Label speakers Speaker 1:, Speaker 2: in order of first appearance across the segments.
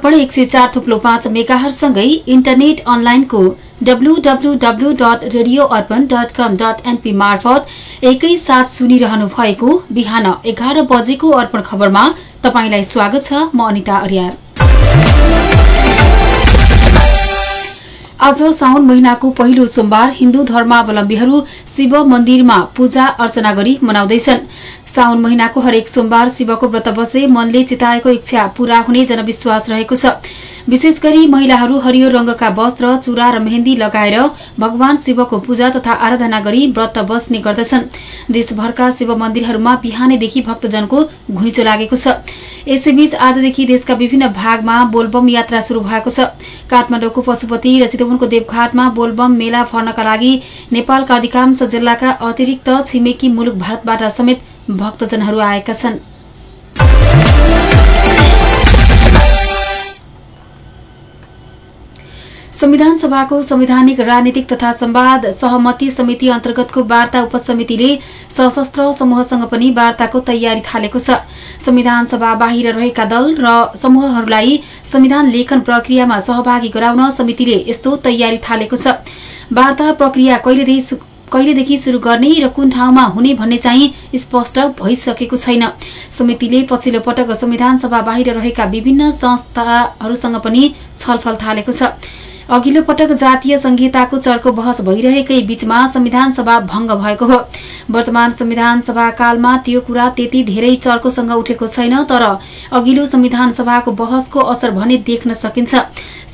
Speaker 1: एक सय चार थुप्लो पाँच मेगाहरूसँगै इन्टरनेट अनलाइनको W W W dot radio Arpan dot com dot NP मार्फत एकैसाथ सुनिरहनु भएको बिहान एघार बजेको अर्पण खबरमा तपाईँलाई स्वागत छ म अनिता अर्याल आज साउन महिनाको पहिलो सोमबार हिन्दू धर्मावलम्बीहरू शिव मन्दिरमा पूजा अर्चना गरी मनाउँदैछन्। साउन महिनाको हरेक सोमबार शिवको व्रत बसे मनले चिताएको इच्छा पूरा हुने जनविश्वास रहेको छ। विशेष गरी महिलाहरू हरियो रंगका वस्त्र चूड़ा र मेहेन्दी लगाएर भगवान शिवको पूजा तथा आराधना गरी व्रत बस्ने गर्दछन्। देशभरका शिव मन्दिरहरूमा बिहानैदेखि भक्तजनको घुइँचो लागेको छ। यसैबीच आजदेखि देशका विभिन्न भागमा बोलबम यात्रा शुरू भएको छ। काठमाडौँको पशुपति र चितवनको देवघाटमा बोलबम मेला भर्नका लागि नेपालका अधिकांश जिल्लाका अतिरिक्त छिमेकी मुलुक भारतबाट समेत भक्तजनहरू आएका छन्। संविधान सभाको संवैधानिक राजनीतिक तथा संवाद सहमति समिति अन्तर्गतको वार्ता उपसमितिले सशस्त्र समूहसँग पनि वार्ताको तयारी थालेको छ। संविधान सभा बाहिर रहेका दल र समूहहरूलाई संविधान लेखन प्रक्रियामा सहभागी गराउन समितिले यस्तो तयारी थालेको छ। वार्ता प्रक्रिया कहिले कहिलेदेखि शुरू गर्ने र कुन ठाउँमा हुने भन्ने चाहिँ स्पष्ट भइसकेको छैन। समितिले पछिल्लो पटक संविधान सभा बाहिर रहेका विभिन्न संस्थाहरूसँग पनि छलफल थालेको छ। अघिल्लो पटक जातीय संहिताको चर्को बहस भइरहेकै बीचमा संविधान सभा भंग भएको हो। वर्तमान संविधान सभा कालमा त्यो कुरा त्यति धेरै चर्कोसँग उठेको छैन तर अघिल्लो संविधान सभाको बहसको असर भने देख्न सकिन्छ।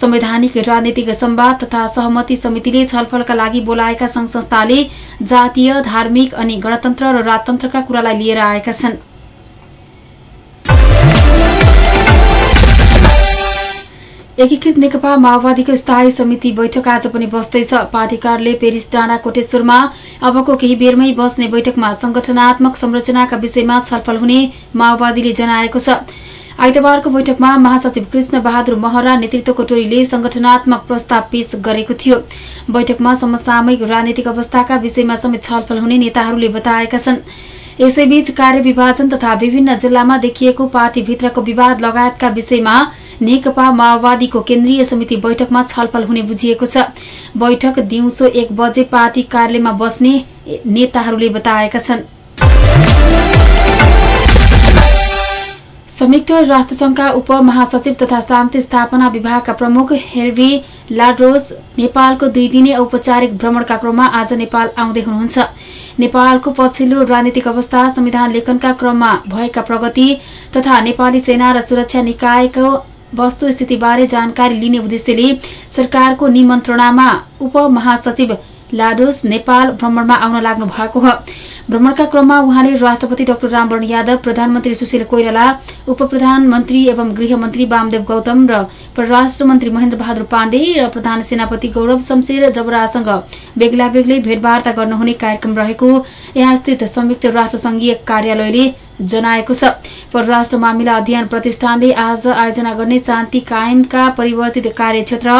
Speaker 1: संवैधानिक राजनीतिक संवाद तथा सहमति समितिले छलफलका लागि बोलाएका संघ संस्थाले जातीय धार्मिक अनि गणतन्त्र र राजतन्त्रका कुरालाई लिएर आएका छन्। एकीकृत नेकपा माओवादीको स्थायी समिति बैठक आज पनि बस्दैछ। पार्टी कार्यालय पेरिस डाँडा कोटेश्वरमा अबको केही बेरमै बस्ने बैठकमा संगठनात्मक संरचनाका विषयमा छलफल हुने माओवादीले जनाएको छ। आइतबारको बैठकमा महासचिव कृष्ण बहादुर महरा नेतृत्वको टोलीले संगठनात्मक प्रस्ताव पेश गरेको थियो। बैठकमा समसामयिक राजनैतिक अवस्थाका विषयमा समेत छलफल हुने नेताहरूले बताएका छन्। यसैबीच कार्य विभाजन तथा विभिन्न जिल्लामा देखिएको पार्टीभित्रको विवाद लगायतका विषयमा नेकपा माओवादीको केन्द्रीय समिति बैठकमा छलफल हुने बुझिएको छ। बैठक दिउँसो एक बजे पार्टी कार्यालयमा बस्ने नेताहरूले बताएका छन्। संयुक्त राष्ट्रसंघका उपमहासचिव तथा शान्ति स्थापना विभागका प्रमुख हेर्वी लाड्रोस नेपालको दुई दिने औपचारिक भ्रमणका क्रममा आज नेपाल आउँदै हुनुहुन्छ। नेपालको पछिल्लो राजनीतिक अवस्था संविधान लेखनका क्रममा भएका प्रगति तथा नेपाली सेना र सुरक्षा निकायको वस्तुस्थितिबारे जानकारी लिने उद्देश्यले सरकारको निमन्त्रणामा उपमहासचिव लाडोस नेपाल भ्रमणमा आउन लाग्नु भएको हो। भ्रमणका क्रममा उहाँले राष्ट्रपति डाक्टर रामवरण यादव प्रधानमन्त्री सुशील कोइराला उप प्रधानमन्त्री एवं गृहमन्त्री वामदेव गौतम र परराष्ट्र मन्त्री महेन्द्र बहादुर पाण्डे र प्रधान सेनापति गौरव शमशेर जबरासँग बेग्ला बेग्लै भेटवार्ता गर्नुहुने कार्यक्रम रहेको। यहाँ स्थित संयुक्त राष्ट्र संघीय कार्यालयले जनाएको छ। परराष्ट्र मामिला अध्ययन प्रतिष्ठानले आज आयोजना गर्ने शान्ति कायमका परिवर्तित कार्यक्षेत्र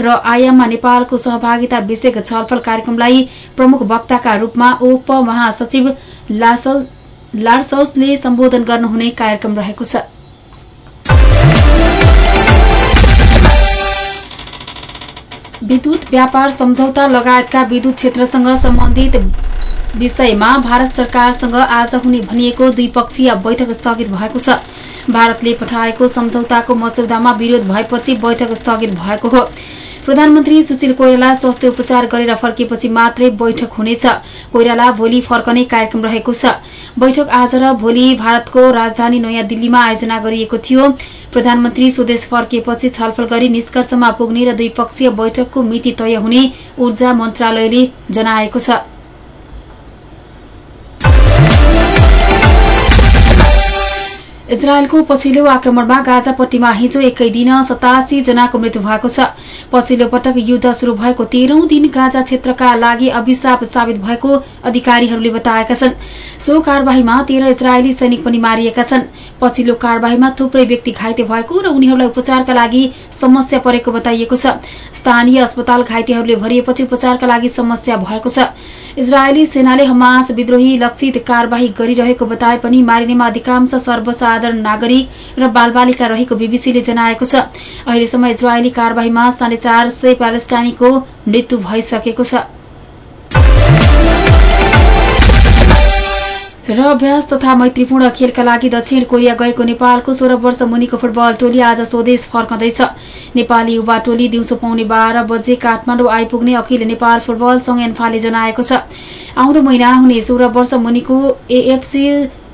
Speaker 1: र आयाममा नेपालको सहभागिता विषयक छलफल कार्यक्रमलाई प्रमुख वक्ताका रूपमा उप महासचिव लार्सौसले सम्बोधन गर्नुहुने कार्यक्रम रहेको छ। विद्युत व्यापार सम्झौता लगायतका विद्युत क्षेत्रसँग सम्बन्धित विषयमा भारत सरकारसँग आज हुने भनिएको द्विपक्षीय बैठक स्थगित भएको छ। भारतले पठाएको सम्झौताको मस्यौदामा विरोध भएपछि बैठक स्थगित भएको हो। प्रधानमन्त्री सुशील कोइराला स्वास्थ्य उपचार गरेर फर्किएपछि मात्रै बैठक हुनेछ। कोइराला भोलि फर्कने कार्यक्रम रहेको छ। बैठक आज र भोलि भारतको राजधानी नयाँ दिल्लीमा आयोजना गरिएको थियो। प्रधानमन्त्री स्वदेश फर्किएपछि छलफल गरी निष्कर्षमा पुग्ने र द्विपक्षीय बैठकको मिति तय हुने ऊर्जा मन्त्रालयले जनाएको छ। इजरायलको पछिल्लो आक्रमणमा गाजापट्टीमा हिजो एकै दिन सतासी जनाको मृत्यु भएको छ। पछिल्लो पटक युद्ध शुरू भएको तेह्रौं दिन गाजा क्षेत्रका लागि अभिशाप साबित भएको अधिकारीहरूले बताएका छन्। सो कार्यवाहीमा तेह्र इजरायली सैनिक पनि मारिएका छन्। पछिल्लो कार्यवाहीमा थुप्रै व्यक्ति घाइते भएको र उनीहरूलाई उपचारका लागि समस्या परेको बताइएको छ। स्थानीय अस्पताल घाइतेहरूले भरिएपछि उपचारका लागि समस्या भएको छ। इजरायली सेनाले हमास विद्रोही लक्षित कार्यवाही गरिरहेको बताए पनि मारिनेमा अधिकांश सर्वसाधारण नागरिक र बालबालिका रहेको बीबीसीले जनाएको छ। अहिलेसम्म इजरायली कार्यवाहीमा साढे चार सय प्यालेस्टाइनीको मृत्यु भइसकेको छ। र अभ्यास तथा मैत्रीपूर्ण खेलका लागि दक्षिण कोरिया गएको नेपालको सोह्र वर्ष मुनिको फुटबल टोली आज स्वदेश फर्कँदैछ। नेपाली युवा टोली दिउँसो पाउने बाह्र बजे काठमाडौँ आइपुग्ने अखिल नेपाल फुटबल संघ एन्फाले जनाएको छ। आउँदो महिना हुने सोह्र वर्ष मुनिको एएफसी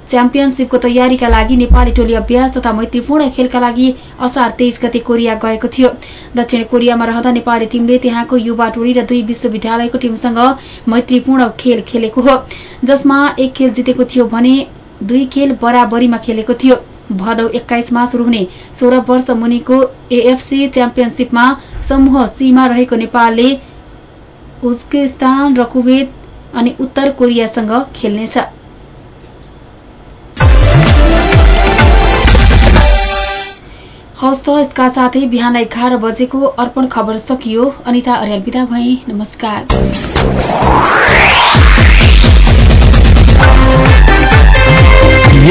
Speaker 1: च्याम्पियनसिपको तयारीका लागि नेपाली टोली अभ्यास तथा मैत्रीपूर्ण खेलका लागि असार तेइस गते कोरिया गएको थियो। दक्षिण कोरियामा रहँदा नेपाली टीमले त्यहाँको युवा टोली र दुई विश्वविद्यालयको टीमसँग मैत्रीपूर्ण खेल खेलेको हो। जसमा एक खेल जितेको थियो भने दुई खेल बराबरीमा खेलेको थियो। भदौ एक्काइसमा शुरू हुने सोह्र वर्ष मुनिको एएफसी च्याम्पियनसिपमा समूह सीमा रहेको नेपालले उज्बेकिस्तान र कुवेत अनि उत्तर कोरियासँग खेल्नेछ। हवस् त यसका साथै बिहान एघार बजेको अर्पण खबर सकियो। अनिता अर्याल विदा भए
Speaker 2: नमस्कार।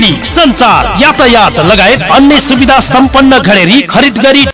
Speaker 3: बिजुली संचार यातायात लगायत अन्य सुविधा सम्पन्न घडेरी खरिद गरी